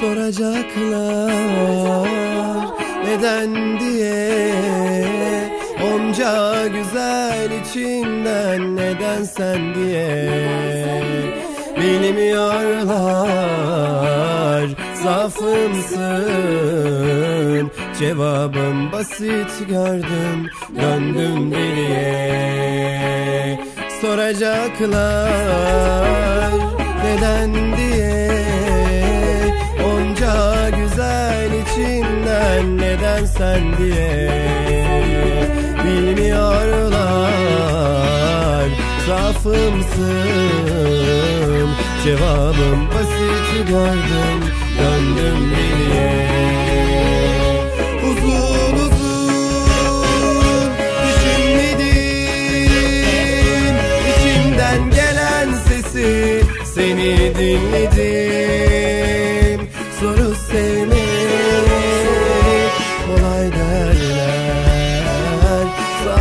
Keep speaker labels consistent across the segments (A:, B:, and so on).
A: soracaklar. Neden diye Onca güzel içinden neden sen diye Bilmiyorlar. Zaafımsın Cevabım basit gördüm döndüm deliye. Soracaklar sen diye Bilmiyorlar. Zaafımsın Cevabım basit gördüm döndüm geriye Uzun uzun düşünmedim İçimden gelen sesi seni dinledim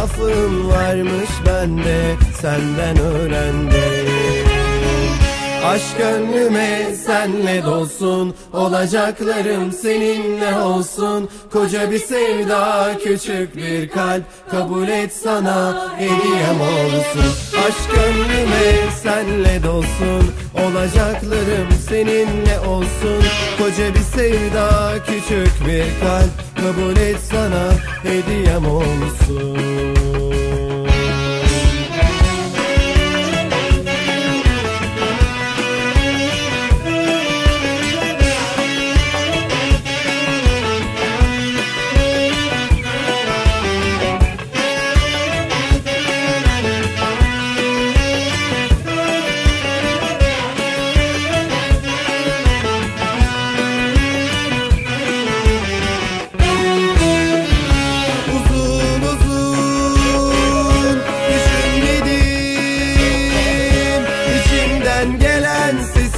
A: Zaafım varmış bende senden öğrendim. Aşk gönlüme senle dolsun Olacaklarım seninle olsun. Koca bir sevda küçük bir kalp Kabul et sana hediyem olsun. Aşk gönlüme senle dolsun Olacaklarım seninle olsun. Koca bir sevda küçük bir kalp Kabul et sana hediyem olsun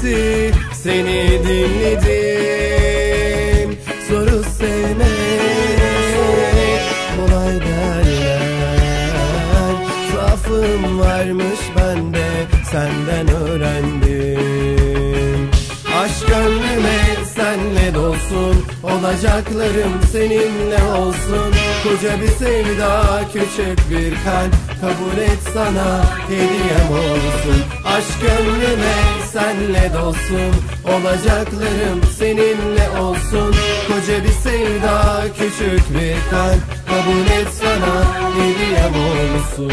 A: sesi seni dinledim. Soru sevmek kolay derler. Zaafım varmış bende senden öğrendim senle dolsun Olacaklarım seninle olsun. Koca bir sevda küçük bir kalp Kabul et sana hediyem olsun. Aşk gönlüme senle dolsun Olacaklarım seninle olsun. Koca bir sevda küçük bir kalp Kabul et sana hediyem olsun